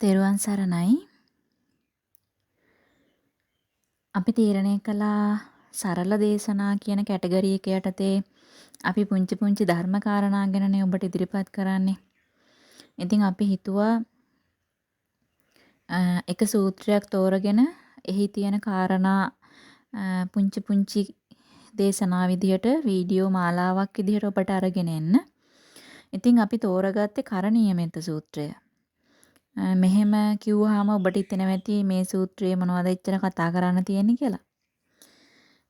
තෙරුවන් සරණයි. අපි තීරණය කළා සරල දේශනා කියන කැටගරි එක යටතේ අපි පුංචි පුංචි ධර්ම කාරණා ගැනනේ ඔබට ඉදිරිපත් කරන්නේ. ඉතින් අපි හිතුවා එක සූත්‍රයක් තෝරගෙන එහි තියෙන කාරණා පුංචි පුංචි දේශනා විදිහට වීඩියෝ මාලාවක් විදිහට ඔබට අරගෙන එන්න. ඉතින් අපි තෝරගත්තේ කරණීයමෙත්ත සූත්‍රය. මෙහෙම කිව්වහම ඔබට හිතෙනවා ඇති මේ සූත්‍රයේ මොනවද එච්චර කතා කරන්න තියෙන්නේ කියලා.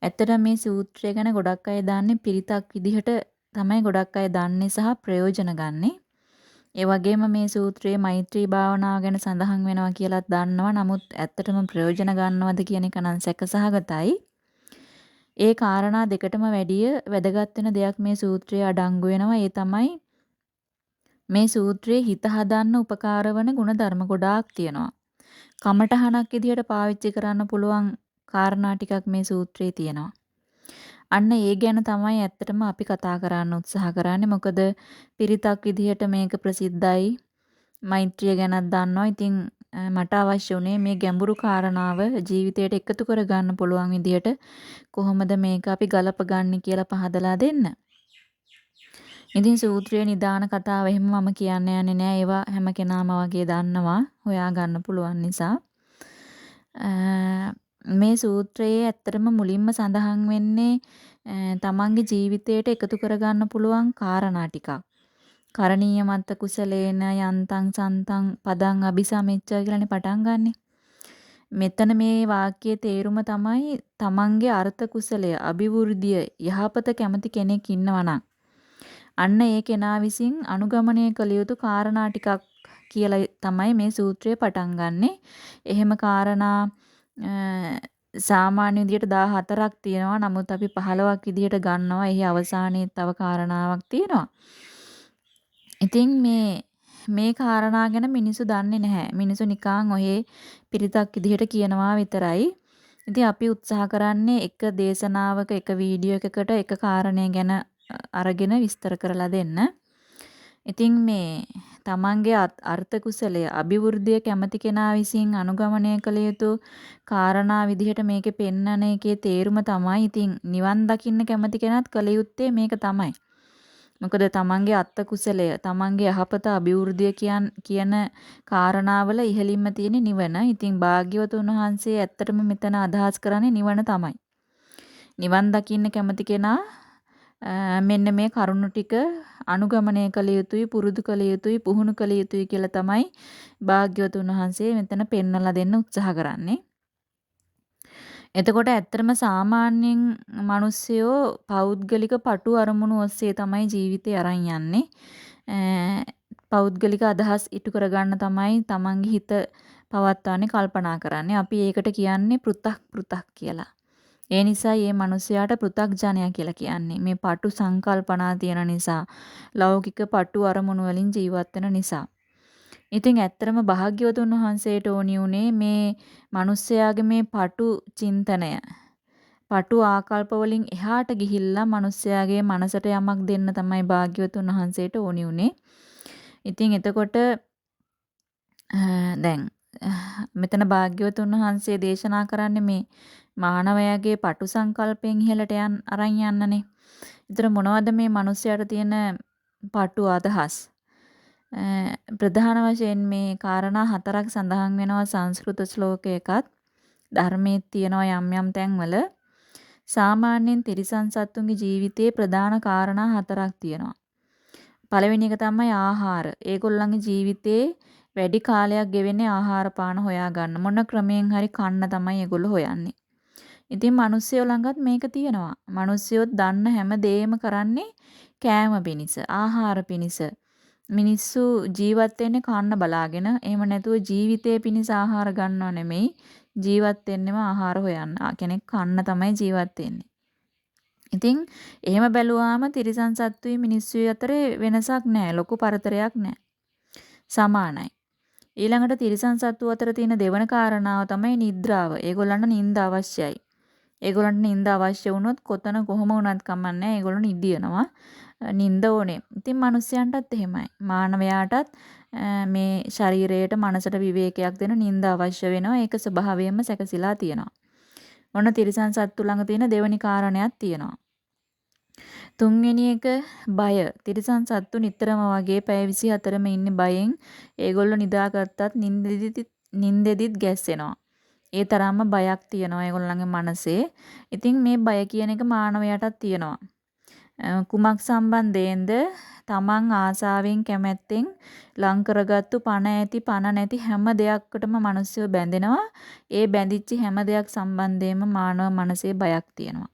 ඇත්තටම මේ සූත්‍රය ගැන ගොඩක් අය දන්නේ පිරිතක් විදිහට තමයි ගොඩක් අය දන්නේ සහ ප්‍රයෝජන ගන්නෙ. ඒ වගේම මේ සූත්‍රයේ මෛත්‍රී භාවනාව ගැන සඳහන් වෙනවා කියලාත් දන්නවා. නමුත් ඇත්තටම ප්‍රයෝජන ගන්නවද කියන එක නම් සැකසහගතයි. ඒ කාරණා දෙකටම වැඩිය වැදගත් වෙන දෙයක් මේ සූත්‍රයේ අඩංගු වෙනවා. ඒ තමයි මේ සූත්‍රයේ හිත හදන්න උපකාර වන ಗುಣධර්ම ගොඩාක් තියෙනවා. කමඨහනක් විදිහට පාවිච්චි කරන්න පුළුවන් කාරණා ටිකක් මේ සූත්‍රයේ තියෙනවා. අන්න ඒ ගැන තමයි ඇත්තටම අපි කතා කරන්න උත්සාහ කරන්නේ. මොකද පිරිතක් විදිහට මේක ප්‍රසිද්ධයි. මෛත්‍රිය ගැනත් දන්නවා. ඉතින් මට අවශ්‍ය වුණේ මේ ගැඹුරු කාරණාව ජීවිතයට එකතු කරගන්න පුළුවන් විදිහට කොහොමද මේක අපි ගලපගන්නේ කියලා පහදලා දෙන්න. ඉතින් සූත්‍රයේ නිදාන කතාව එහෙම මම කියන්න යන්නේ නෑ. ඒවා හැම කෙනාම වගේ දන්නවා. හොයා ගන්න පුළුවන් නිසා. මේ සූත්‍රයේ ඇත්තටම මුලින්ම සඳහන් වෙන්නේ තමන්ගේ ජීවිතයට එකතු කරගන්න පුළුවන් කාරණා ටිකක්. කරණීය මත්ත කුසලේන යන්තං සන්තං පදං අபிසමෙච්ච කියලානේ පටන් ගන්නෙ. මෙතන මේ වාක්‍යයේ තේරුම තමයි තමන්ගේ අර්ථ කුසලය, අභිවෘද්ධිය, යහපත කැමති කෙනෙක් ඉන්නවා නම් අන්න ඒ කෙනා විසින් අනුගමනය කළ යුතු කාරණා ටිකක් කියලා තමයි මේ සූත්‍රය පටන් ගන්නෙ. එහෙම කාරණා සාමාන්‍ය විදිහට 14ක් තියෙනවා. නමුත් අපි 15ක් විදිහට ගන්නවා. එහි අවසානයේ තව කාරණාවක් තියෙනවා. ඉතින් මේ මේ කාරණා ගැන මිනිස්සු දන්නේ නැහැ. මිනිස්සු නිකන් ඔහේ පිරිතක් විදිහට කියනවා විතරයි. ඉතින් අපි උත්සාහ කරන්නේ එක දේශනාවක එක වීඩියෝ එකකට එක කාරණය ගැන අරගෙන විස්තර කරලා දෙන්න. ඉතින් මේ තමන්ගේ අර්ථ කුසලය අභිවෘද්ධිය කැමති කෙනා විසින් අනුගමනය කළ යුතු කාරණා විදිහට මේකේ පෙන්නන එකේ තේරුම තමයි ඉතින් නිවන් දකින්න කැමති කෙනාත් කළ යුත්තේ මේක තමයි. මොකද තමන්ගේ අත්ත කුසලය තමන්ගේ යහපත අභිවෘද්ධිය කියන කාරණාවල ඉහළින්ම තියෙන නිවන. ඉතින් භාග්‍යවතුන් වහන්සේ ඇත්තටම මෙතන අදහස් කරන්නේ නිවන තමයි. නිවන් දකින්න කැමති කෙනා මෙන්න මේ කරුණු ටික අනුගමනය කළ යුතුයි පුරුදු කළ යුතුයි පුහුණු කළ යුතුයි කියලා තමයි භාග්‍යවතුන් වහන්සේ මෙතන පෙන්වලා දෙන්න උත්සාහ කරන්නේ. එතකොට ඇත්තටම සාමාන්‍යයෙන් මිනිස්සුયો පෞද්ගලික පටු අරමුණු ඔස්සේ තමයි ජීවිතේ අරන් යන්නේ. පෞද්ගලික අදහස් ඉටු කරගන්න තමයි තමන්ගේ හිත පවත්වානේ කල්පනා කරන්නේ. අපි ඒකට කියන්නේ පෘ탁 පෘ탁 කියලා. ඒ නිසා මේ මිනිසයාට පෘථග්ජනයා කියලා කියන්නේ. මේ පටු සංකල්පනා තියෙන නිසා, ලෞකික පටු අරමුණු වලින් ජීවත් වෙන නිසා. ඉතින් ඇත්තටම භාග්‍යවතුන් වහන්සේට ඕනි උනේ මේ මිනිස්යාගේ මේ පටු චින්තනය පටු ආකල්ප වලින් එහාට ගිහිල්ලා මිනිස්යාගේ මනසට යමක් දෙන්න තමයි භාග්‍යවතුන් වහන්සේට ඕනි උනේ. ඉතින් එතකොට දැන් මෙතන භාග්‍යවතුන් වහන්සේ දේශනා කරන්නේ මේ මානවයාගේ පටු සංකල්පයෙන් ඉහළට යන් අරන් යන්නනේ. ඒතර මොනවද මේ මිනිස්යාට තියෙන පටු අදහස්? ප්‍රධාන වශයෙන් මේ காரணා හතරක් සඳහන් වෙනවා සංස්කෘත ශ්ලෝකයකත් ධර්මයේ තියෙනවා යම් යම් තැන්වල සාමාන්‍යයෙන් තිරිසන් සත්තුන්ගේ ජීවිතයේ ප්‍රධාන කාරණා හතරක් තියෙනවා. පළවෙනි එක තමයි ආහාර. ඒගොල්ලන්ගේ ජීවිතේ වැඩි කාලයක් ගෙවෙන්නේ ආහාර පාන හොයා ගන්න. මොන ක්‍රමයෙන් හරි කන්න තමයි ඒගොල්ලෝ හොයන්නේ. ඉතින් මිනිස්සුયો ළඟත් මේක තියෙනවා. මිනිස්සුයොත් දන්න හැම දෙයක්ම කරන්නේ කෑම පිණිස, ආහාර පිණිස. මිනිස්සු ජීවත් වෙන්නේ කන්න බලාගෙන. එහෙම නැතුව ජීවිතේ පිණිස ආහාර ගන්නව නෙමෙයි. ජීවත් වෙන්නෙම ආහාර හොයන්න. කෙනෙක් කන්න තමයි ජීවත් වෙන්නේ. ඉතින් එහෙම බැලුවාම තිරිසන් සත්තුයි මිනිස්සුයි අතරේ වෙනසක් නැහැ. ලොකු පරතරයක් නැහැ. සමානයි. ඊළඟට තිරිසන් සත්තු අතර තියෙන දෙවන කාරණාව තමයි නිද්‍රාව. ඒගොල්ලන්ට නිින්ද අවශ්‍යයි. ඒගොල්ලන්ට නිින්ද අවශ්‍ය වුණොත් කොතන කොහොම වුණත් කමන්නේ ඒගොල්ලෝ නිදියනවා. නිින්ද ඕනේ. ඉතින් මිනිස්යන්ටත් එහෙමයි. මානවයාටත් මේ ශරීරයට මනසට විවේකයක් දෙන නිින්ද අවශ්‍ය වෙනවා. ඒක ස්වභාවයෙන්ම සැකසීලා තියෙනවා. ඔන්න තිරිසන් සත්තු ළඟ තියෙන දෙවනි කාරණයක් තියෙනවා. තුන්වෙනි එක බය. තිරිසන් සත්තු නිතරම වගේ පැය 24ම ඉන්නේ බයෙන්. ඒගොල්ලෝ නිදාගත්තත් නින්දෙදිත් නින්දෙදිත් ගැස්සෙනවා. ඒ තරම්ම බයක් තියෙනවා ඒගොල්ලන්ගේ මනසේ. ඉතින් මේ බය කියන එක මානවයාටත් තියෙනවා. කුමක් සම්බන්ධයෙන්ද තමන් ආසාවෙන් කැමැත්තෙන් ලං කරගත්තු පණ ඇති පණ නැති හැම දෙයකටම මිනිස්සු බැඳෙනවා. ඒ බැඳිච්ච හැම දෙයක් සම්බන්ධයෙන්ම මානව මනසේ බයක් තියෙනවා.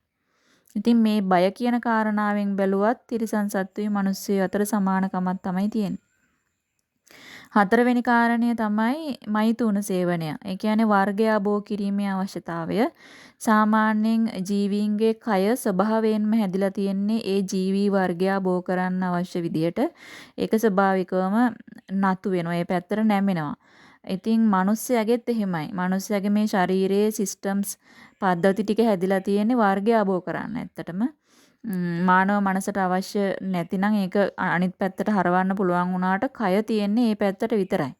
ඉතින් මේ බය කියන කාරණාවෙන් බැලුවත් තිරිසන් සත්තුයි මිනිස්සු අතර සමානකමක් තමයි තියෙන්නේ. හතරවෙනි කාරණය තමයි මෛතුන සේවනය. ඒ කියන්නේ වර්ගය අබෝ කිරීමේ අවශ්‍යතාවය. සාමාන්‍යයෙන් ජීවීන්ගේ කය ස්වභාවයෙන්ම හැදිලා තියෙන්නේ ඒ ජීවී වර්ගය අබෝ කරන්න අවශ්‍ය විදිහට. ඒක ස්වභාවිකවම නතු වෙනවා. ඒ පැත්තට නැමෙනවා. ඉතින් මිනිස්සයාගෙත් එහෙමයි. මිනිස්සයාගේ මේ ශරීරයේ සිස්ටම්ස් පද්ධති ටික හැදිලා තියෙන්නේ වර්ගය අබෝ කරන්න. ඇත්තටම මානව මනසට අවශ්‍ය නැතිනම් ඒක අනිත් පැත්තට හරවන්න පුළුවන් වුණාට කය තියෙන්නේ මේ පැත්තට විතරයි.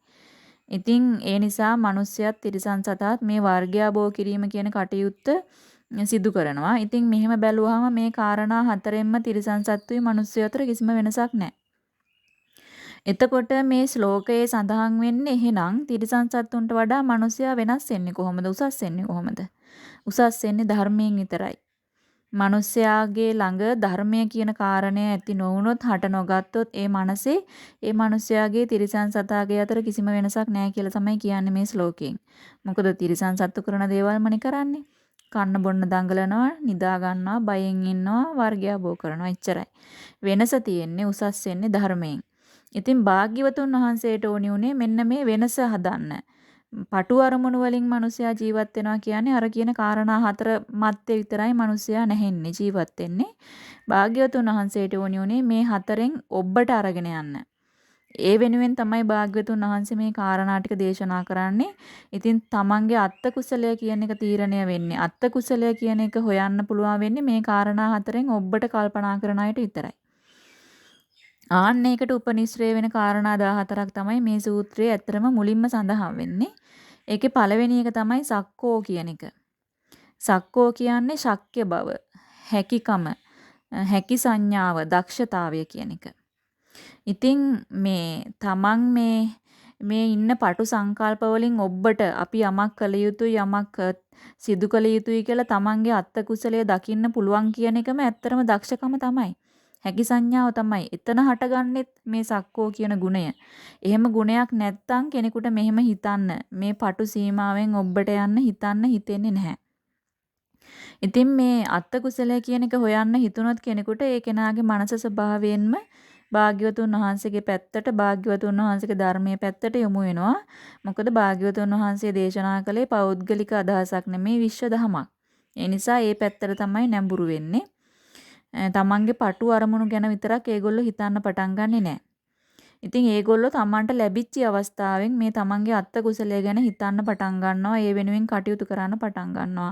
ඉතින් ඒ නිසා මිනිස්සයත් තිරිසන් සතාත් මේ වර්ගයාබෝ කිරීම කියන කටයුත්ත සිදු කරනවා. ඉතින් මෙහෙම බැලුවහම මේ காரணා හතරෙන්ම තිරිසන් සත්තුයි මිනිස්සු අතර කිසිම වෙනසක් නැහැ. එතකොට මේ ශ්ලෝකයේ සඳහන් වෙන්නේ එහෙනම් තිරිසන් සත්තුන්ට වඩා මිනිසයා වෙනස් වෙන්නේ කොහොමද? උසස් වෙන්නේ කොහොමද? උසස් වෙන්නේ ධර්මයෙන් විතරයි. මිනිස්යාගේ ළඟ ධර්මය කියන කාරණය ඇති නොවුනොත් හට නොගත්තොත් ඒ මනසේ ඒ මිනිස්යාගේ තිරිසන් සතාගේ අතර කිසිම වෙනසක් නැහැ කියලා තමයි කියන්නේ මේ ශ්ලෝකයෙන්. මොකද තිරිසන් සත්තු කරන දේවල්මනේ කරන්නේ. කන්න බොන්න දඟලනවා, නිදා ගන්නවා, බයෙන් ඉන්නවා, වර්ගය බෝ කරනවා එච්චරයි. වෙනස තියෙන්නේ උසස් වෙන්නේ ධර්මයෙන්. ඉතින් භාග්‍යවතුන් වහන්සේට ඕනි උනේ මෙන්න මේ වෙනස හදන්න. පටු අරමුණු වලින් මිනිසයා ජීවත් වෙනවා කියන්නේ අර කියන කාරණා හතර මැත්තේ විතරයි මිනිසයා නැහෙන්නේ ජීවත් වෙන්නේ. භාග්‍යවතුන් වහන්සේට ඕනි උනේ මේ හතරෙන් ඔබට අරගෙන යන්න. ඒ වෙනුවෙන් තමයි භාග්‍යවතුන් වහන්සේ මේ කාරණා ටික දේශනා කරන්නේ. ඉතින් තමන්ගේ අත්ත කුසලය කියන එක තීරණය වෙන්නේ. අත්ත කුසලය කියන එක හොයන්න පුළුවන් වෙන්නේ මේ කාරණා හතරෙන් ඔබට කල්පනා කරන අයට විතරයි. ආන්න ඒකට උපනිශ්‍රේ වෙන කාරණා 14ක් තමයි මේ සූත්‍රයේ ඇත්තටම මුලින්ම සඳහන් වෙන්නේ. ඒකේ පළවෙනි එක තමයි සක්කෝ කියන එක. සක්කෝ කියන්නේ ශක්්‍ය බව, හැකිකම, හැකි සංඥාව, දක්ෂතාවය කියන එක. ඉතින් මේ තමන් මේ මේ ඉන්න පටු සංකල්ප වලින් ඔබට අපි යමක් කළ යුතුයි යමක් සිදු කළ යුතුයි කියලා තමන්ගේ අත්ත කුසලයේ දකින්න පුළුවන් කියන එකම ඇත්තරම දක්ෂකම තමයි. හැකි සංඥාව තමයි. එතන හටගන්නෙත් මේ සක්කෝ කියන ගුණය. එහෙම ගුණයක් නැත්තම් කෙනෙකුට මෙහෙම හිතන්න මේ පටු සීමාවෙන් ඔබට යන්න හිතන්න හිතෙන්නේ නැහැ. ඉතින් මේ අත්ත කුසලය කියන එක හොයන්න හිතුනොත් කෙනෙකුට ඒ කෙනාගේ මනස ස්වභාවයෙන්ම භාග්‍යවතුන් වහන්සේගේ පැත්තට භාග්‍යවතුන් වහන්සේගේ ධර්මයේ පැත්තට යොමු වෙනවා. මොකද භාග්‍යවතුන් වහන්සේ දේශනා කළේ පෞද්ගලික අදහසක් නෙමේ විශ්ව දහමක්. ඒ නිසා ඒ පැත්තට තමයි නැඹුරු වෙන්නේ. තමන්ගේ පටු අරමුණු ගැන විතරක් ඒගොල්ලෝ හිතන්න පටන් ගන්නෙ නෑ. ඉතින් ඒගොල්ලෝ තමන්ට ලැබිච්ච අවස්ථාවෙන් මේ තමන්ගේ අත්ත කුසලය ගැන හිතන්න පටන් ගන්නවා. ඒ වෙනුවෙන් කටයුතු කරන්න පටන් ගන්නවා.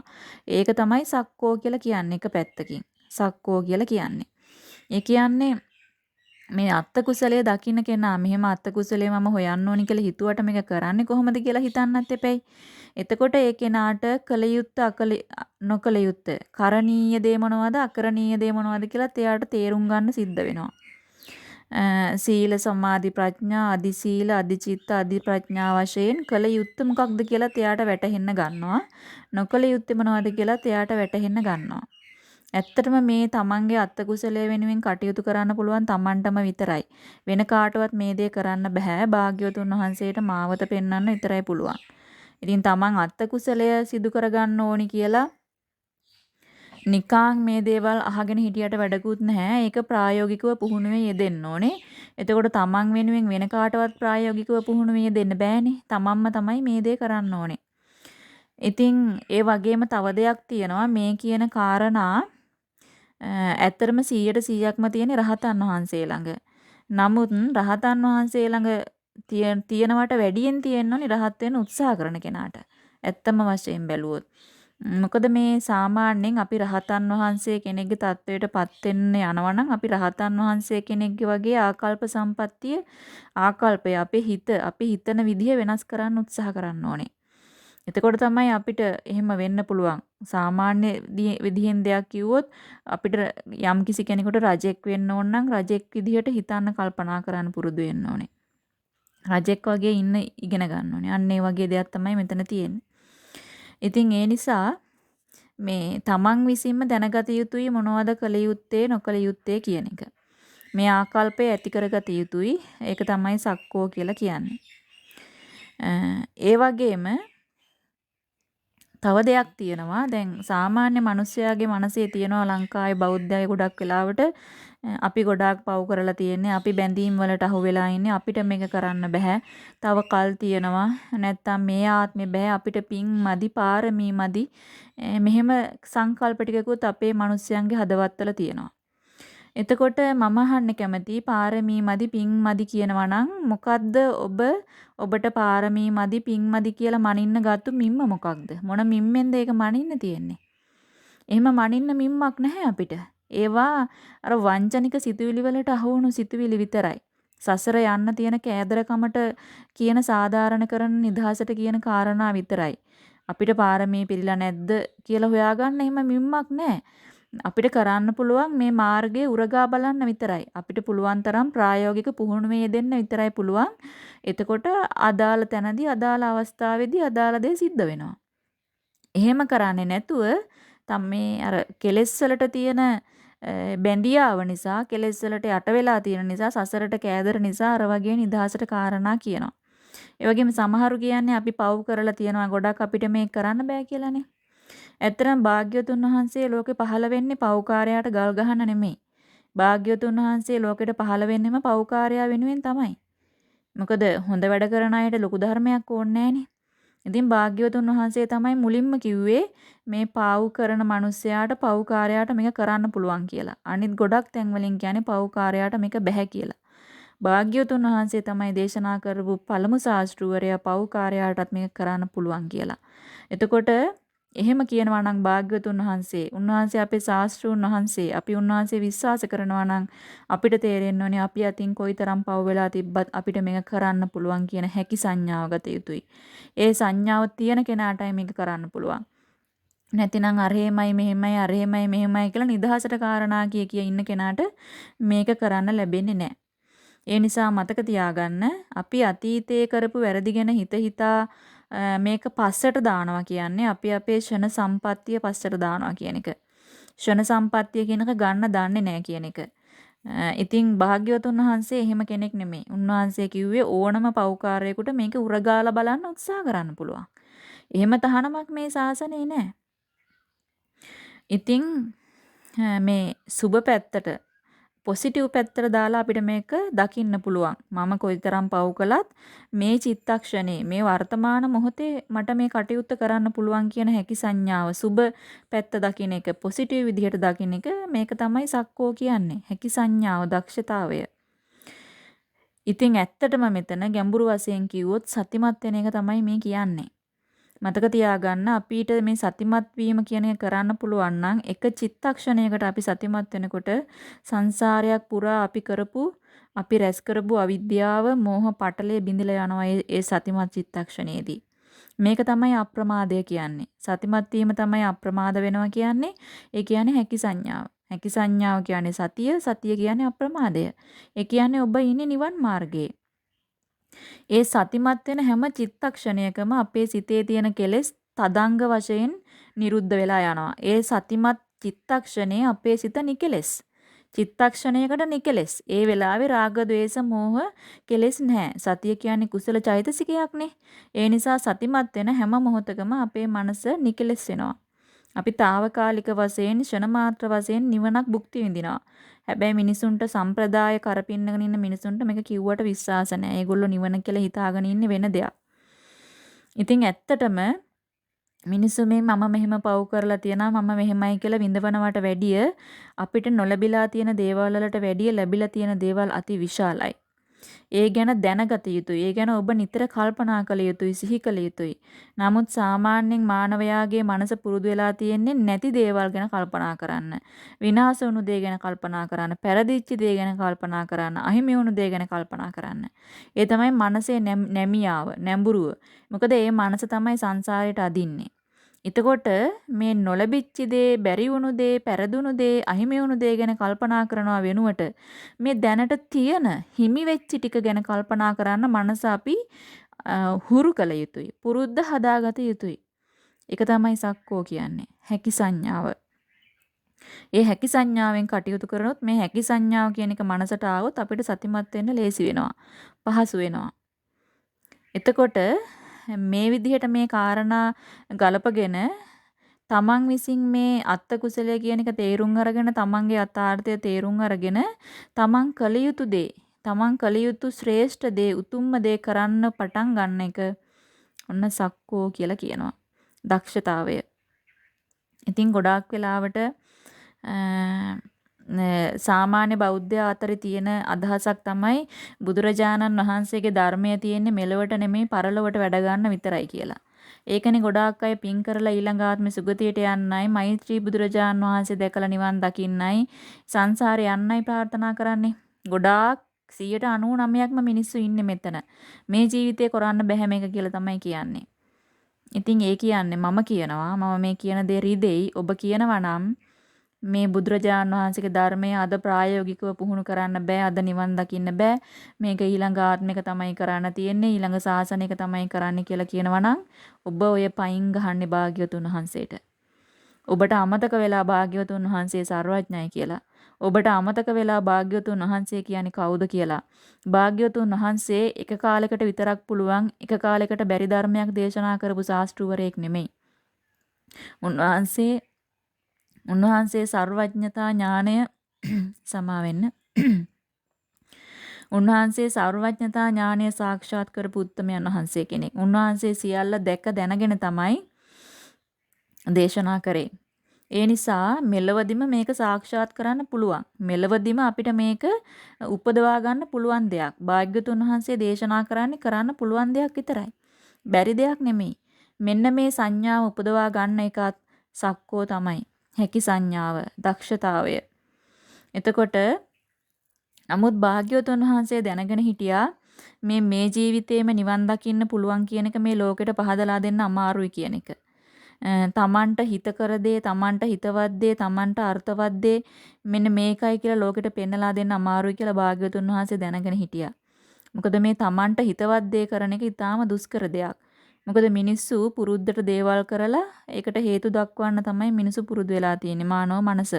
ඒක තමයි සක්කෝ කියලා කියන්නේ එක පැත්තකින්. සක්කෝ කියලා කියන්නේ. ඒ කියන්නේ මේ අත්ත කුසලයේ දකින්න කෙනා මෙහෙම අත්ත කුසලයේ මම හොයන්න ඕනි කියලා හිතුවට මේක කරන්නේ කොහොමද කියලා හිතන්නත් එපැයි. එතකොට ඒ කෙනාට කල යුත්ත අකල නොකල යුත්ත කරණීය දේ මොනවද අකරණීය දේ මොනවද කියලා එයාට තේරුම් ගන්න සිද්ධ වෙනවා. සීල සමාධි ප්‍රඥා අදි සීල අදි චිත්ත අදි ප්‍රඥා වශයෙන් කල යුත්ත මොකක්ද කියලා එයාට වැටහෙන්න ගන්නවා. නොකල යුත්තේ මොනවද කියලා එයාට වැටහෙන්න ගන්නවා. ඇත්තටම මේ තමන්ගේ අත්ත කුසලයේ වෙනුවෙන් කටයුතු කරන්න පුළුවන් තමන්ටම විතරයි. වෙන කාටවත් මේ දේ කරන්න බෑ. භාග්‍යවතුන් වහන්සේට මාවත පෙන්වන්න විතරයි පුළුවන්. ඉතින් තමන් අත්ත කුසලය සිදු කරගන්න ඕනි කියලා නිකාං මේ දේවල් අහගෙන හිටියට වැඩකුත් නැහැ. ඒක ප්‍රායෝගිකව පුහුණුවේ යෙදෙන්න ඕනේ. එතකොට තමන් වෙනුවෙන් වෙන කාටවත් ප්‍රායෝගිකව පුහුණුවේ යෙදෙන්න බෑනේ. තමන්ම තමයි මේ දේ කරන්න ඕනේ. ඉතින් ඒ වගේම තව දෙයක් තියෙනවා මේ කියන කාරණා ඇත්තටම 100ට 100ක්ම තියෙන රහතන් වහන්සේ ළඟ. නමුත් රහතන් වහන්සේ ළඟ තියෙනවට වැඩියෙන් තියෙන්න ඕනි රහත් වෙන්න උත්සාහ කරන කෙනාට. ඇත්තම වශයෙන් බැලුවොත්. මොකද මේ සාමාන්‍යයෙන් අපි රහතන් වහන්සේ කෙනෙක්ගේ තත්වයටපත් වෙන්න යනවා නම් අපි රහතන් වහන්සේ කෙනෙක්ගේ වගේ ආකල්ප සම්පත්තිය ආකල්පය අපේ හිත අපි හිතන විදිහ වෙනස් කරන්න උත්සාහ කරන්න ඕනේ. එතකොට තමයි අපිට එහෙම වෙන්න පුළුවන්. සාමාන්‍ය විදිහෙන් දෙයක් කිව්වොත් අපිට යම් කිසි කෙනෙකුට රජෙක් වෙන්න ඕන නම් රජෙක් විදිහට හිතන්න කල්පනා කරන්න පුරුදු වෙන්න ඕනේ. රජෙක් වගේ ඉන්න ඉගෙන ගන්න ඕනේ. අන්න ඒ වගේ දෙයක් තමයි මෙතන තියෙන්නේ. ඉතින් ඒ නිසා මේ තමන් විසින්ම දැනගත යුතුයි මොනවද කළ යුත්තේ නොකළ යුත්තේ කියන එක. මේ ආකල්පය ඇති කරගත යුතුයි. ඒක තමයි සක්කෝ කියලා කියන්නේ. ඒ වගේම තව දෙයක් තියෙනවා. දැන් සාමාන්‍ය මිනිස්යාගේ මනසේ තියෙනවා ලංකාවේ බෞද්ධය ගොඩක් වෙලාවට අපි ගොඩාක් පව් කරලා තියෙන්නේ. අපි බැඳීම් වලට අහු වෙලා ඉන්නේ. අපිට මේක කරන්න බෑ. තව කල් තියෙනවා. නැත්තම් මේ ආත්මේ බෑ. අපිට පිං මදි, පාරමී මදි. මෙහෙම සංකල්ප ටිකකුත් අපේ මිනිස්යන්ගේ හදවත්වල තියෙනවා. එතකොට මම අහන්න කැමති පාරමී මදි පිං මදි කියනවා නම් මොකද්ද ඔබ ඔබට පාරමී මදි පිං මදි කියලා මනින්න ගත්තු මිම්ම මොකක්ද? මොන මිම්මෙන්ද ඒක මනින්න තියෙන්නේ? එහෙම මනින්න මිම්මක් නැහැ අපිට. ඒවා අර වංචනික සිතුවිලි වලට අහු වුණු සිතුවිලි විතරයි. සසර යන්න තියෙන කෑදරකමට කියන සාධාරණ කරන නිදහසට කියන කාරණා විතරයි. අපිට පාරමී පිළිලා නැද්ද කියලා හොයාගන්න එහෙම මිම්මක් නැහැ. අපිට කරන්න පුළුවන් මේ මාර්ගයේ උරගා බලන්න විතරයි. අපිට පුළුවන් තරම් ප්‍රායෝගික පුහුණුවේ යෙදෙන්න විතරයි පුළුවන්. එතකොට අදාළ තැනදී අදාළ අවස්ථාවේදී අදාළ දේ සිද්ධ වෙනවා. එහෙම කරන්නේ නැතුව තම මේ අර කෙලෙස් වලට තියෙන බැඳියාව නිසා කෙලෙස් වලට යට වෙලා තියෙන නිසා සසරට කෑදර නිසා අර වගේ නිදහසට කාරණා කියනවා. ඒ වගේම සමහරු කියන්නේ අපි පව් කරලා තියෙනවා ගොඩක් අපිට මේක කරන්න බෑ කියලානේ. ඇත්තටම භාග්‍යවතුන් වහන්සේ ලෝකේ පහළ වෙන්නේ පෞකාරයාට ගල් ගහන්න නෙමෙයි. භාග්‍යවතුන් වහන්සේ ලෝකෙට පහළ වෙන්නෙම පෞකාරයා වෙනුවෙන් තමයි. මොකද හොඳ වැඩ කරන අයට ලොකු ධර්මයක් ඕනේ නැහනේ. ඉතින් භාග්‍යවතුන් වහන්සේ තමයි මුලින්ම කිව්වේ මේ පාව් කරන මිනිස්සයාට පෞකාරයාට මේක කරන්න පුළුවන් කියලා. අනිත් ගොඩක් තැන් වලින් කියන්නේ පෞකාරයාට මේක බැහැ කියලා. භාග්‍යවතුන් වහන්සේ තමයි දේශනා කරපු පළමු ශාස්ත්‍රූවරයා පෞකාරයාටත් මේක කරන්න පුළුවන් කියලා. එතකොට එහෙම කියනවා නම් භාග්‍යවතුන් වහන්සේ උන්වහන්සේ අපේ ශාස්ත්‍රූන් වහන්සේ අපි උන්වහන්සේ විශ්වාස කරනවා නම් අපිට තේරෙන්න ඕනේ අපි අතින් කොයිතරම් පව වෙලා තිබ්බත් අපිට මේක කරන්න පුළුවන් කියන හැකි සංඥාව ගත යුතුයි. ඒ සංඥාව තියෙන කෙනාටයි මේක කරන්න පුළුවන්. නැතිනම් අරහෙමයි මෙහෙමයි අරහෙමයි මෙහෙමයි කියලා නිදහසට කාරණා කිය කිය ඉන්න කෙනාට මේක කරන්න ලැබෙන්නේ නැහැ. ඒ නිසා මතක තියාගන්න අපි අතීතයේ කරපු වැරදි ගැන හිත හිතා මේක පස්සට දානවා කියන්නේ අපි අපේ ෂණ සම්පත්තිය පස්සට දානවා කියන එක. ෂණ සම්පත්තිය කියන එක ගන්න දන්නේ නැහැ කියන එක. ඉතින් භාග්‍යවතුන් වහන්සේ එහෙම කෙනෙක් නෙමෙයි. උන්වහන්සේ කිව්වේ ඕනම පෞකාරයෙකුට මේක උරගාලා බලන්න උත්සාහ කරන්න පුළුවන්. එහෙම තහනමක් මේ ශාසනයේ නැහැ. ඉතින් මේ සුබ පැත්තට පොසිටිව් පැත්තට දාලා අපිට මේක දකින්න පුළුවන්. මම කොයිතරම් පව් කළත් මේ චිත්තක්ෂණේ මේ වර්තමාන මොහොතේ මට මේ කටයුත්ත කරන්න පුළුවන් කියන හැකි සංඥාව සුබ පැත්ත දකින්න එක පොසිටිව් විදිහට දකින්න එක මේක තමයි සක්කෝ කියන්නේ. හැකි සංඥාව දක්ෂතාවය. ඉතින් ඇත්තටම මෙතන ගැඹුරු වශයෙන් කිව්වොත් සතිමත් වෙන එක තමයි මේ කියන්නේ. මතක තියාගන්න අපිට මේ සතිමත් වීම කියන එක කරන්න පුළුවන් නම් එක චිත්තක්ෂණයකට අපි සතිමත් වෙනකොට සංසාරයක් පුරා අපි කරපු අපි රැස් කරපු අවිද්‍යාව මෝහ පටලය බිඳලා යනවා ඒ සතිමත් චිත්තක්ෂණයේදී. මේක තමයි අප්‍රමාදය කියන්නේ. සතිමත් වීම තමයි අප්‍රමාද වෙනවා කියන්නේ. ඒ කියන්නේ හැකි සංඥාව. හැකි සංඥාව කියන්නේ සතිය, සතිය කියන්නේ අප්‍රමාදය. ඒ කියන්නේ ඔබ ඉන්නේ නිවන් මාර්ගයේ. ඒ සතිමත් වෙන හැම චිත්තක්ෂණයකම අපේ සිතේ තියෙන කෙලෙස් තදංග වශයෙන් නිරුද්ධ වෙලා යනවා. ඒ සතිමත් චිත්තක්ෂණේ අපේ සිත නිකලෙස්. චිත්තක්ෂණයකට නිකලෙස්. ඒ වෙලාවේ රාග, ద్వේස, මෝහ කෙලෙස් නැහැ. සතිය කියන්නේ කුසල චෛතසිකයක්නේ. ඒ නිසා සතිමත් වෙන හැම මොහොතකම අපේ මනස නිකලෙස් වෙනවා. අපි తాවකාලික වශයෙන් ෂණ මාත්‍ර වශයෙන් නිවනක් භුක්ති විඳිනවා. හැබැයි මිනිසුන්ට සම්ප්‍රදාය කරපින්නගෙන ඉන්න මිනිසුන්ට මේක කිව්වට විශ්වාස නැහැ. ඒගොල්ලෝ නිවන කියලා හිතාගෙන ඉන්නේ වෙන දෙයක්. ඉතින් ඇත්තටම මිනිස්සු මේ මම මෙහෙම පව් කරලා තියනවා මම මෙහෙමයි කියලා විඳවනවට වැඩිය අපිට නොලැබිලා තියෙන දේවල් වලට වැඩිය ලැබිලා තියෙන දේවල් අති විශාලයි. ඒ ගැන දැනගත යුතුයි. ඒ ගැන ඔබ නිතර කල්පනා කළ යුතුයි, සිහි කළ යුතුයි. නමුත් සාමාන්‍යයෙන් මානවයාගේ මනස පුරුදු වෙලා තියෙන්නේ නැති දේවල් ගැන කල්පනා කරන්න. විනාශ වුණු දේ ගැන කල්පනා කරන්න, පෙරදිච්ච දේ ගැන කල්පනා කරන්න, අහිමි වුණු දේ ගැන කල්පනා කරන්න. ඒ තමයි මනසේ නැමියාව, නැඹුරුව. මොකද ඒ මනස තමයි සංසාරයට අදින්නේ. එතකොට මේ නොලැබිච්ච දේ, බැරි වුණු දේ, පෙරදුණු දේ, අහිමි වුණු දේ ගැන කල්පනා කරනවා වෙනුවට මේ දැනට තියෙන හිමි වෙච්ච ටික ගැන කල්පනා කරන්න මනස අපි හුරු කළ යුතුයි. පුරුද්ද හදාගත යුතුයි. ඒක තමයි සක්කෝ කියන්නේ. හැකි සංඥාව. ඒ හැකි සංඥාවෙන් කටයුතු කරනොත් මේ හැකි සංඥාව කියන එක මනසට ආවොත් අපිට සතිමත් වෙන්න ලේසි වෙනවා. පහසු වෙනවා. එතකොට මේ විදිහට මේ කාරණා ගලපගෙන තමන් විසින් මේ අත්ත කුසලය කියන එක තේරුම් අරගෙන තමන්ගේ අතාර්ථය තේරුම් අරගෙන තමන් කළ යුතු දේ තමන් කළ යුතු ශ්‍රේෂ්ඨ දේ උතුම්ම දේ කරන්න පටන් ගන්න එක ඔන්න සක්කෝ කියලා කියනවා. දක්ෂතාවය. ඉතින් ගොඩාක් වෙලාවට සාමාන්‍ය බෞද්ධයා අතරේ තියෙන අදහසක් තමයි බුදුරජාණන් වහන්සේගේ ධර්මයේ තියෙන්නේ මෙලොවට නෙමෙයි පරලොවට වැඩ ගන්න විතරයි කියලා. ඒකනේ ගොඩාක් අය පින් කරලා ඊළඟ ආත්මෙ සුගතියට යන්නයි මෛත්‍රී බුදුරජාණන් වහන්සේ දැකලා නිවන් දකින්නයි සංසාරේ යන්නයි ප්‍රාර්ථනා කරන්නේ. ගොඩාක් 99%ක්ම මිනිස්සු ඉන්නේ මෙතන. මේ ජීවිතේ කරන්න බෑ මේක කියලා තමයි කියන්නේ. ඉතින් ඒ කියන්නේ මම කියනවා මම මේ කියන දේ රිදෙයි ඔබ කියනවා නම් මේ බුදුරජාණන් වහන්සේගේ ධර්මය අද ප්‍රායෝගිකව පුහුණු කරන්න බෑ අද නිවන් දකින්න බෑ. මේක ඊළඟ ආත්මික තමයි කරන්න තියෙන්නේ ඊළඟ සාසනික තමයි කරන්න කියලා කියනවා නම් ඔබ ඔය පයින් ගහන්නේ භාග්‍යවතුන් වහන්සේට. ඔබට අමතක වෙලා භාග්‍යවතුන් වහන්සේ සර්වඥයි කියලා. ඔබට අමතක වෙලා භාග්‍යවතුන් වහන්සේ කියන්නේ කවුද කියලා. භාග්‍යවතුන් වහන්සේ එක කාලයකට විතරක් පුළුවන් එක කාලයකට බැරි ධර්මයක් දේශනා කරපු ශාස්ත්‍රූවරයෙක් නෙමෙයි. උන්වහන්සේ උන්වහන්සේ ਸਰවඥතා ඥාණය සමාවෙන්න උන්වහන්සේ ਸਰවඥතා ඥාණය සාක්ෂාත් කරපු උත්තමයන් වහන්සේ කෙනෙක්. උන්වහන්සේ සියල්ල දැක දැනගෙන තමයි දේශනා කරේ. ඒ නිසා මෙලවදිම මේක සාක්ෂාත් කරන්න පුළුවන්. මෙලවදිම අපිට මේක උපදවා ගන්න පුළුවන් දෙයක්. භාග්‍යතුන් වහන්සේ දේශනා කරන්නේ කරන්න පුළුවන් දෙයක් විතරයි. බැරි දෙයක් නෙමෙයි. මෙන්න මේ සංඥාව උපදවා ගන්න එකත් සක්කෝ තමයි. හැකි සංඥාව, දක්ෂතාවය. එතකොට නමුත් භාග්‍යවතුන් වහන්සේ දැනගෙන හිටියා මේ මේ ජීවිතේම නිවන් දකින්න පුළුවන් කියන එක මේ ලෝකෙට පහදලා දෙන්න අමාරුයි කියන එක. තමන්ට හිත කර දේ, තමන්ට හිතවත් දේ, තමන්ට අර්ථවත් දේ මෙන්න මේකයි කියලා ලෝකෙට පෙන්නලා දෙන්න අමාරුයි කියලා භාග්‍යවතුන් වහන්සේ දැනගෙන හිටියා. මොකද මේ තමන්ට හිතවත් දේ කරන එක ඊටාම දුෂ්කර දෙයක්. මොකද මිනිස්සු පුරුද්දට දේවල් කරලා ඒකට හේතු දක්වන්න තමයි මිනිස්සු පුරුදු වෙලා තියෙන්නේ මානව මනස.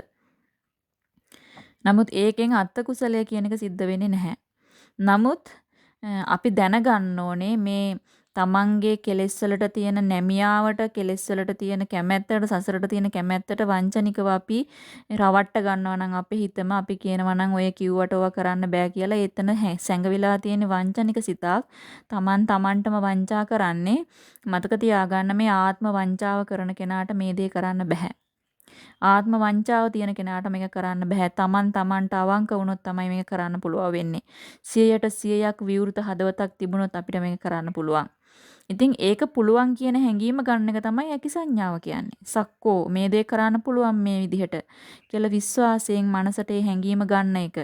නමුත් ඒකෙන් අත්ත කුසලය කියන එක සිද්ධ වෙන්නේ නැහැ. නමුත් අපි දැනගන්න ඕනේ මේ තමන්ගේ කෙලෙස් වලට තියෙන නැමියාවට කෙලෙස් වලට තියෙන කැමැත්තට සසරට තියෙන කැමැත්තට වංචනිකව අපි රවට්ට ගන්නවා නම් අපේ හිතම අපි කියනවා නම් ඔය කිව්වට ඔව කරන්න බෑ කියලා එතන සැඟවිලා තියෙන වංචනික සිතක් තමන් තමන්ටම වංචා කරන්නේ මතක තියාගන්න මේ ආත්ම වංචාව කරන කෙනාට මේ දේ කරන්න බෑ ආත්ම වංචාව තියෙන කෙනාට මේක කරන්න බෑ. Taman tamanට අවංක වුණොත් තමයි මේක කරන්න පුළුවන් වෙන්නේ. 100ට 100ක් විවෘත හදවතක් තිබුණොත් අපිට මේක කරන්න පුළුවන්. ඉතින් ඒක පුළුවන් කියන හැඟීම ගන්න එක තමයි ඇකි සංඥාව කියන්නේ. සක්කෝ මේ දේ කරන්න පුළුවන් මේ විදිහට කියලා විශ්වාසයෙන් මනසට ඒ හැඟීම ගන්න එක.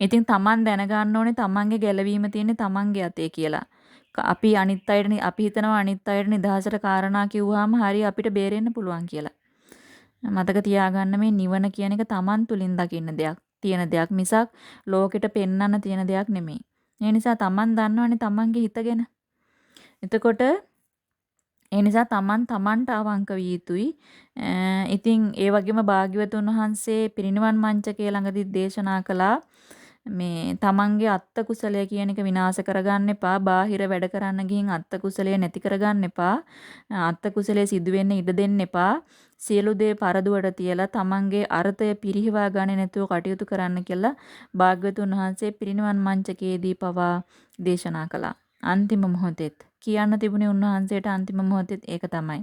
ඉතින් Taman දැනගන්න ඕනේ Tamanගේ ගැළවීම තියෙන්නේ Tamanගේ අතේ කියලා. අපි අනිත් අයට අපි හිතනවා අනිත් අයට නිදහසට කාරණා කිව්වහම හරි අපිට බේරෙන්න පුළුවන් කියලා. මතක තියාගන්න මේ නිවන කියන එක Taman තුලින් දකින්න දෙයක්, තියෙන දෙයක් මිසක් ලෝකෙට පෙන්වන්න තියෙන දෙයක් නෙමෙයි. ඒ නිසා Taman දන්නවනේ Tamanගේ හිත ගැන. එතකොට ඒ නිසා තමන් තමන්ට අවංක විය යුතුයි. ඉතින් ඒ වගේම භාග්‍යවතුන් වහන්සේ පිරිනිවන් මංචකයේ ළඟදී දේශනා කළා මේ තමන්ගේ අත්ත කුසලය කියන එක විනාශ කරගන්න එපා. බාහිර වැඩ කරන්න ගිහින් අත්ත කුසලය නැති කරගන්න එපා. අත්ත කුසලයේ සිදු වෙන්න ඉඩ දෙන්න එපා. සියලු දේ පරදුවට තියලා තමන්ගේ අර්ථය පිරිහිවා ගන්නේ නැතුව කටයුතු කරන්න කියලා භාග්‍යවතුන් වහන්සේ පිරිනිවන් මංචකයේදී පවා දේශනා කළා. අන්තිම මොහොතෙත් කියන්න තිබුණේ උන්වහන්සේට අන්තිම මොහොතෙත් ඒක තමයි.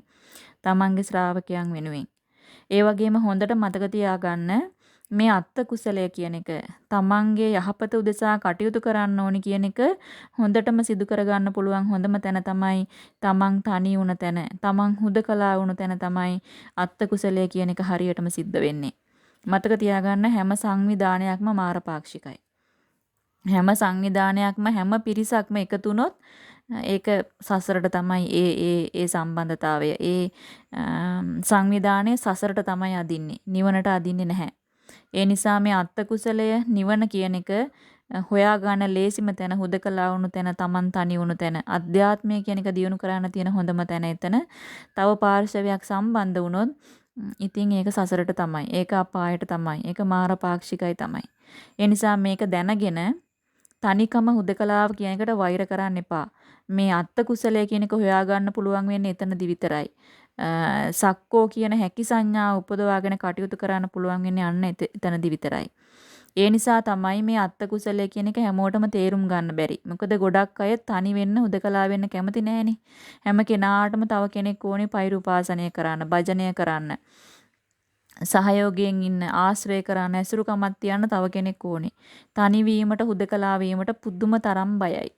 තමන්ගේ ශ්‍රාවකයන් වෙනුවෙන්. ඒ වගේම හොඳට මතක තියාගන්න මේ අත්ත කුසලය කියන එක තමන්ගේ යහපත උදෙසා කටයුතු කරන්න ඕනි කියන එක හොඳටම සිදු කරගන්න පුළුවන් හොඳම තැන තමයි තමන් තනි වුණ තැන. තමන් හුදකලා වුණ තැන තමයි අත්ත කුසලය කියන එක හරියටම සිද්ධ වෙන්නේ. මතක තියාගන්න හැම සංවිධානයක්ම මාරපාක්ෂිකයි. හැම සංවිධානයක්ම හැම පිරිසක්ම එකතු වුණොත් ඒක සසරට තමයි ඒ ඒ ඒ සම්බන්ධතාවය. ඒ සංවිධානයේ සසරට තමයි අදින්නේ. නිවනට අදින්නේ නැහැ. ඒ නිසා මේ අත්ත කුසලය නිවන කියන එක හොයා ගන්න ලේසිම තැන හුදකලා වුණු තැන Taman තනි වුණු තැන අධ්‍යාත්මය කියන එක දියුණු කරන්න තියෙන හොඳම තැන එතන. තව පාර්ශවයක් සම්බන්ධ වුණොත් ඉතින් ඒක සසරට තමයි. ඒක අපායට තමයි. ඒක මාර පාක්ෂිකයි තමයි. ඒ නිසා මේක දැනගෙන තනිකම හුදකලාව කියන එකට වෛර කරන්න එපා. මේ අත්ත කුසලය කියන එක හොයාගන්න පුළුවන් වෙන්නේ එතනදි විතරයි. සක්කෝ කියන හැකි සංඥා උපදවාගෙන කටයුතු කරන්න පුළුවන් වෙන්නේ අන්න එතනදි විතරයි. ඒ නිසා තමයි මේ අත්ත කුසලය කියන එක හැමෝටම තේරුම් ගන්න බැරි. මොකද ගොඩක් අය තනි වෙන්න හුදකලා වෙන්න කැමති නෑනේ. හැම කෙනාටම තව කෙනෙක් ඕනේ පෛරුපාසනය කරන්න, භජනය කරන්න. සහයෝගයෙන් ඉන්න ආශ්‍රය කරන්න ඇසුරුකමක් තියන්න තව කෙනෙක් ඕනේ. තනිවීමට හුදකලා වීමට පුදුම තරම් බයයි.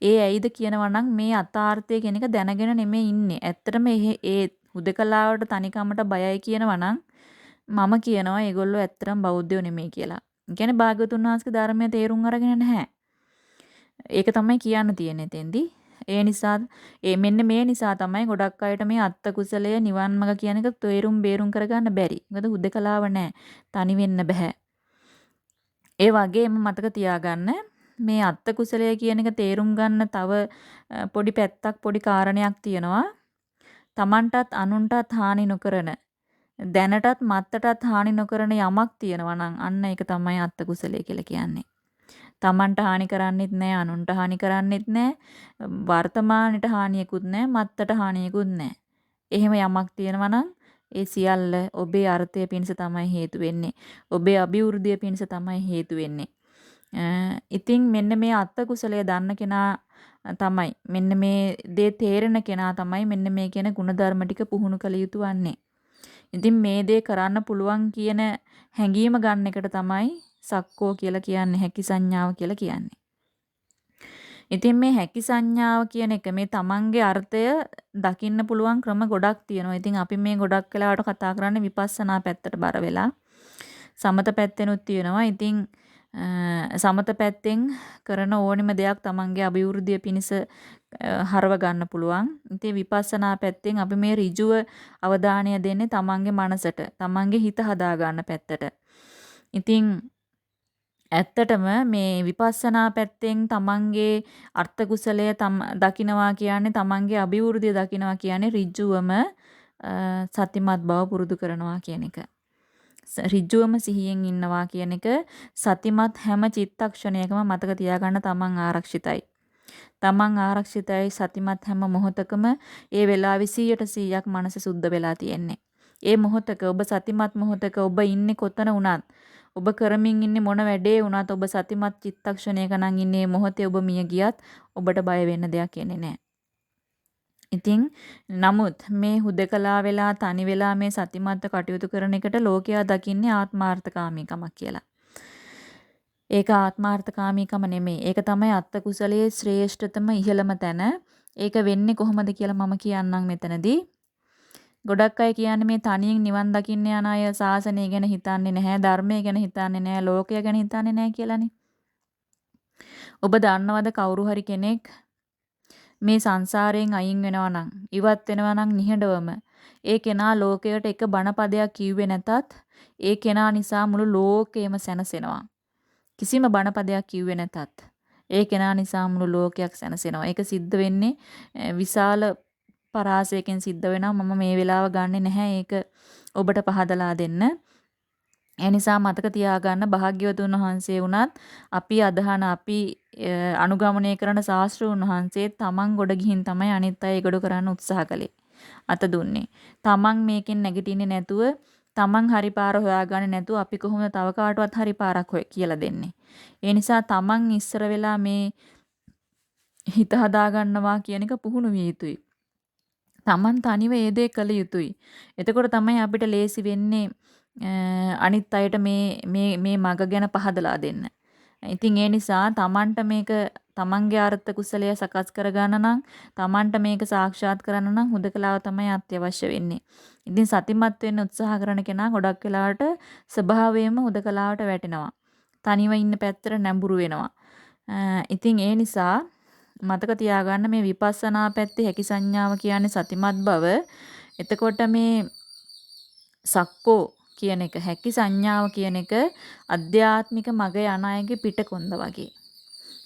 ඒ ඇයිද කියනවා නම් මේ අතාර්ථය කියන එක දැනගෙන නෙමෙයි ඉන්නේ. ඇත්තටම ඒ හුදකලාවට තනිකමට බයයි කියනවා නම් මම කියනවා ඒගොල්ලෝ ඇත්තටම බෞද්ධයෝ නෙමෙයි කියලා. ඒ කියන්නේ භාග්‍යවතුන් වහන්සේගේ ධර්මයේ තේරුම් අරගෙන නැහැ. ඒක තමයි කියන්න තියෙන්නේ එතෙන්දී. ඒ නිසා ඒ මෙන්න මේ නිසා තමයි ගොඩක් අයට මේ අත්ත කුසලය නිවන් මඟ කියන එක තේරුම් බේරුම් කරගන්න බැරි. මොකද හුදකලාව නැහැ. තනි වෙන්න බෑ. ඒ වගේම මතක තියාගන්න මේ අත්ත කුසලය කියන එක තේරුම් ගන්න තව පොඩි පැත්තක් පොඩි කාරණයක් තියෙනවා. Tamanටත් අනුන්ටත් හානි නොකරන දැනටත් මත්තටත් හානි නොකරන යමක් තියෙනවා නම් අන්න ඒක තමයි අත්ත කුසලය කියලා කියන්නේ. තමන්ට හානි කරන්නෙත් නෑ අනුන්ට හානි කරන්නෙත් නෑ වර්තමානෙට හානියකුත් නෑ මත්තට හානියකුත් නෑ. එහෙම යමක් තියෙනවා නම් ඒ සියල්ල ඔබේ අර්ථය පිණිස තමයි හේතු වෙන්නේ. ඔබේ අභිවෘද්ධිය පිණිස තමයි හේතු වෙන්නේ. ඉතින් මෙන්න මේ අත්ත කුසලය දන්න කෙනා තමයි මෙන්න මේ දේ තේරෙන කෙනා තමයි මෙන්න මේ කියන ಗುಣධර්ම ටික පුහුණු කළ යුතු වන්නේ. ඉතින් මේ දේ කරන්න පුළුවන් කියන හැඟීම ගන්න එකට තමයි සක්කෝ කියලා කියන්නේ හැකි සංඥාව කියලා කියන්නේ. ඉතින් මේ හැකි සංඥාව කියන එක මේ තමන්ගේ අර්ථය දකින්න පුළුවන් ක්‍රම ගොඩක් තියෙනවා. ඉතින් අපි මේ ගොඩක් වෙලාවට කතා කරන්නේ විපස්සනා පැත්තට බර වෙලා. සමත පැත්තෙනුත් තියෙනවා. ඉතින් සමත පැත්තෙන් කරන ඕනිම දෙයක් තමන්ගේ අභිවෘද්ධිය පිණිස හරව ගන්න පුළුවන්. ඉතින් විපස්සනා පැත්තෙන් අපි මේ ඍජුව අවධානය දෙන්නේ තමන්ගේ මනසට, තමන්ගේ හිත හදා ගන්න පැත්තට. ඉතින් ඇත්තටම මේ විපස්සනා පැත්තෙන් තමන්ගේ අර්ථ කුසලය දකිනවා කියන්නේ තමන්ගේ අභිවෘද්ධිය දකිනවා කියන්නේ ඍජුවම සතිමත් බව පුරුදු කරනවා කියන එක. ඍජුවම සිහියෙන් ඉන්නවා කියන එක සතිමත් හැම චිත්තක්ෂණයකම මතක තියාගන්න තමන් ආරක්ෂිතයි. තමන් ආරක්ෂිතයි සතිමත් හැම මොහොතකම ඒ වෙලාවේ 100ට 100ක් මනස සුද්ධ වෙලා තියෙන්නේ. ඒ මොහොතක ඔබ සතිමත් මොහොතක ඔබ ඉන්නේ කොතන වුණත් ඔබ කරමින් ඉන්නේ මොන වැඩේ වුණත් ඔබ සතිමත් චිත්තක්ෂණයක නම් ඉන්නේ මොහොතේ ඔබ මිය ගියත් ඔබට බය වෙන්න දෙයක් එන්නේ නැහැ. ඉතින් නමුත් මේ හුදකලා වෙලා තනි වෙලා මේ සතිමත්ව කටයුතු කරන එකට ලෝකයා දකින්නේ ආත්මාර්ථකාමීකමක් කියලා. ඒක ආත්මාර්ථකාමීකම නෙමෙයි. ඒක තමයි අත්ත කුසලයේ ශ්‍රේෂ්ඨතම ඉහළම තැන. ඒක වෙන්නේ කොහොමද කියලා මම කියන්නම් මෙතනදී. ගොඩක් අය කියන්නේ මේ තනියෙන් නිවන් දකින්න යන අය සාසනය ගැන හිතන්නේ නැහැ, ධර්මය ගැන හිතන්නේ නැහැ, ලෝකය ගැන හිතන්නේ නැහැ කියලානේ. ඔබ දන්නවද කවුරු හරි කෙනෙක් මේ සංසාරයෙන් අයින් වෙනවා නම්, ඉවත් වෙනවා නම් නිහඬවම ඒ කෙනා ලෝකයට එක බණපදයක් කිව්වේ නැතත් ඒ කෙනා නිසා මුළු ලෝකෙම සැනසෙනවා. කිසිම බණපදයක් කිව්වේ නැතත් ඒ කෙනා නිසා මුළු ලෝකයක් සැනසෙනවා. ඒක සිද්ධ වෙන්නේ විශාල පරාසයකින් සිද්ධ වෙනවා. මම මේ වෙලාව ගන්නෙ නැහැ ඒක ඔබට පහදලා දෙන්න. ඒ නිසා මතක තියාගන්න භාග්‍යවතුන් වහන්සේ වුණත් අපි අදහන අපි අනුගමනය කරන ශාස්ත්‍රූන් වහන්සේ තමන් ගොඩ ගිහින් තමයි අනිත් අය ගොඩ කරන්න උත්සාහ කළේ. අත දුන්නේ. තමන් මේකෙන් නැගිටින්නේ නැතුව තමන් හරි පාර හොයාගන්නේ නැතුව අපි කොහොමද තව කාටවත් හරි පාරක් හොය කියලා දෙන්නේ. ඒ නිසා තමන් ඉස්සර වෙලා මේ හිත හදා ගන්නවා කියන එක පුහුණු විය යුතුයි. Taman තනිව ඒ දේ කළ යුතුයි. එතකොට තමයි අපිට ලේසි වෙන්නේ අනිත් අයට මේ මේ මේ මග ගැන පහදලා දෙන්න. ඉතින් ඒ නිසා Tamanට මේක Tamanගේ අර්ථ කුසලය සකස් කරගන්න නම් Tamanට මේක සාක්ෂාත් කරන්න නම් හුදකලාව තමයි අත්‍යවශ්‍ය වෙන්නේ. ඉතින් සතිමත් වෙන්න උත්සාහ කරන කෙනා ගොඩක් වෙලාවට ස්වභාවයෙන්ම හුදකලාවට වැටෙනවා. තනිව ඉන්න පැත්තට නැඹුරු වෙනවා. ඉතින් ඒ නිසා මතක තියාගන්න මේ විපස්සනා පැත්තේ හැකි සංඥාව කියන්නේ සතිමත් බව. එතකොට මේ සක්කෝ කියන එක හැකි සංඥාව කියන එක අධ්‍යාත්මික මග යන අයගේ පිටකොන්ද වගේ.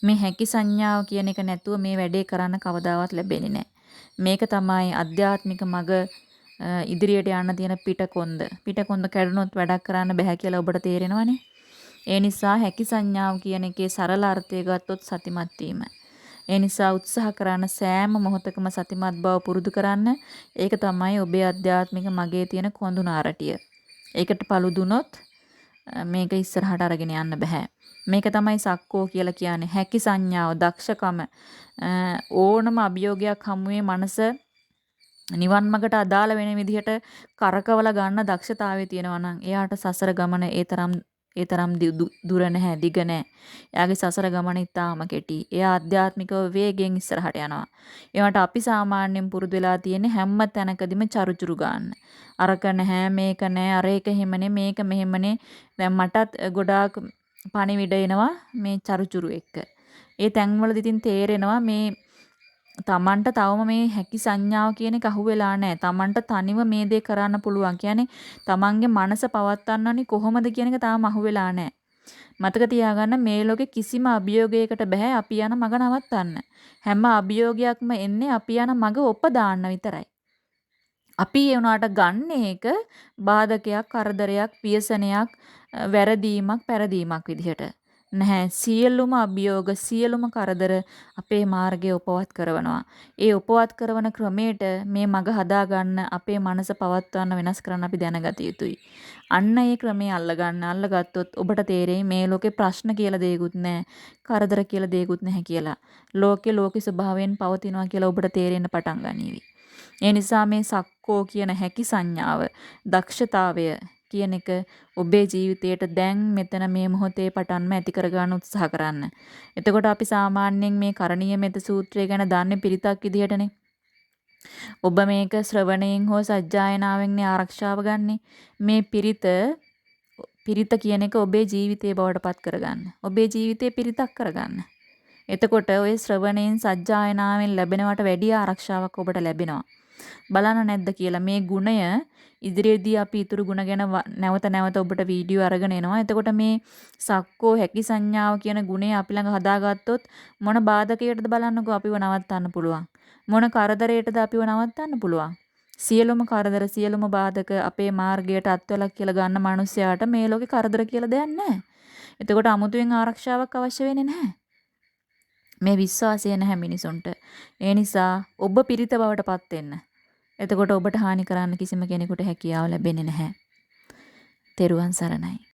මේ හැකි සංඥාව කියන එක නැතුව මේ වැඩේ කරන්න කවදාවත් ලැබෙන්නේ නැහැ. මේක තමයි අධ්‍යාත්මික මග ඉදිරියට යන්න තියෙන පිටකොන්ද. පිටකොන්ද කැඩුනොත් වැඩක් කරන්න බෑ කියලා ඔබට තේරෙනවනේ. ඒ නිසා හැකි සංඥාව කියන එකේ සරල අර්ථය ගත්තොත් සතිමත් වීම. ඒ නිසා උත්සාහ කරන සෑම මොහොතකම සතිමත් බව පුරුදු කරන්න. ඒක තමයි ඔබේ අධ්‍යාත්මික මගේ තියෙන කොඳුනාරටිය. ඒකට paluduනොත් මේක ඉස්සරහට අරගෙන යන්න බෑ. මේක තමයි සක්කෝ කියලා කියන්නේ හැකි සංඥාව, දක්ෂකම ඕනම අභියෝගයක් හමුවේ මනස නිවන් මගට අදාළ වෙන විදිහට කරකවල ගන්න දක්ෂතාවය තියෙනවා නම් එයාට සසර ගමන ඒ තරම් ඒ තරම් දුර නැහැ, දිග නැහැ. එයාගේ සසර ගමන ඉතාම කෙටි. එයා ආධ්‍යාත්මිකව වේගෙන් ඉස්සරහට යනවා. ඒවට අපි සාමාන්‍යයෙන් පුරුදු වෙලා තියෙන්නේ හැම තැනකදීම චරුචුරු ගන්න. අරක නැහැ, මේක නැහැ, අර එක එහෙමනේ, මේක මෙහෙමනේ. දැන් මටත් ගොඩාක් පණිවිඩ එනවා මේ චරුචුරු එක්ක. ඒ තැන්වලදී ඉතින් තේරෙනවා මේ තමන්ට තවම මේ හැකි සංඥාව කියන එක අහුවෙලා නැහැ. තමන්ට තනිව මේ දේ කරන්න පුළුවන්. කියන්නේ තමන්ගේ මනස පවත්වන්නනි කොහොමද කියන එක තාම අහුවෙලා නැහැ. මතක තියාගන්න මේ ලෝකේ කිසිම අභියෝගයකට බෑ අපි යන මග නවත්තන්න. හැම අභියෝගයක්ම එන්නේ අපි යන මග ඔප දාන්න විතරයි. අපි ඒ උනාට ගන්න එක බාධකයක්, කරදරයක්, ව්‍යසනයක්, වැරදීමක්, පෙරදීමක් විදිහට. නැහැ. සියලුම අභියෝග සියලුම කරදර අපේ මාර්ගය උපවත් කරනවා. ඒ උපවත් කරන ක්‍රමයට මේ මග හදාගන්න අපේ මනස පවත්වන්න වෙනස් කරන්න අපි දැනගත යුතුයි. අන්න ඒ ක්‍රමයේ අල්ලගන්න අල්ලගත්තොත් ඔබට තේරෙයි මේ ලෝකේ ප්‍රශ්න කියලා දෙයක්වත් නැහැ. කරදර කියලා දෙයක්වත් නැහැ කියලා. ලෝකේ ලෝකේ ස්වභාවයෙන් පවතිනවා කියලා ඔබට තේරෙන්න පටන් ගනීවි. ඒ නිසා මේ සක්කෝ කියන හැකි සංඥාව දක්ෂතාවය කියන එක ඔබේ ජීවිතයට දැන් මෙතන මේ මොහොතේ පටන්ම ඇති කරගන්න උත්සාහ කරන්න. එතකොට අපි සාමාන්‍යයෙන් මේ කරණීය මෙත සූත්‍රය ගැන දන්නේ පිරිතක් විදිහටනේ. ඔබ මේක ශ්‍රවණයෙන් හෝ සජ්ජායනාවෙන් ආරක්ෂාව ගන්නෙ. මේ පිරිත පිරිත කියන එක ඔබේ ජීවිතේ බවට පත් කරගන්න. ඔබේ ජීවිතේ පිරිතක් කරගන්න. එතකොට ඔය ශ්‍රවණයෙන් සජ්ජායනාවෙන් ලැබෙනවට වැඩිය ආරක්ෂාවක් ඔබට ලැබෙනවා. බලන්න නැද්ද කියලා මේ ගුණය ඉදිරියේදී අපි ඊතුරු ಗುಣ ගැන නැවත නැවත ඔබට වීඩියෝ අරගෙන එනවා. එතකොට මේ සක්කෝ හැකි සංඥාව කියන ගුණය අපි ළඟ හදාගත්තොත් මොන බාධකයකටද බලන්නකෝ අපිව නවත්තන්න පුළුවන්. මොන කරදරයකටද අපිව නවත්තන්න පුළුවන්. සියලුම කරදර සියලුම බාධක අපේ මාර්ගයට අත්වලක් කියලා ගන්න මිනිස්සයාට මේ ලෝකේ කරදර කියලා දෙයක් නැහැ. එතකොට අමුතුවෙන් ආරක්ෂාවක් අවශ්‍ය වෙන්නේ නැහැ. මේ විශ්වාසය නැහැ මිනිසුන්ට. ඒ නිසා ඔබ පිරිත බවට පත් වෙන්න. එතකොට ඔබට හානි කරන්න කිසිම කෙනෙකුට හැකියාව ලැබෙන්නේ නැහැ. තෙරුවන් සරණයි.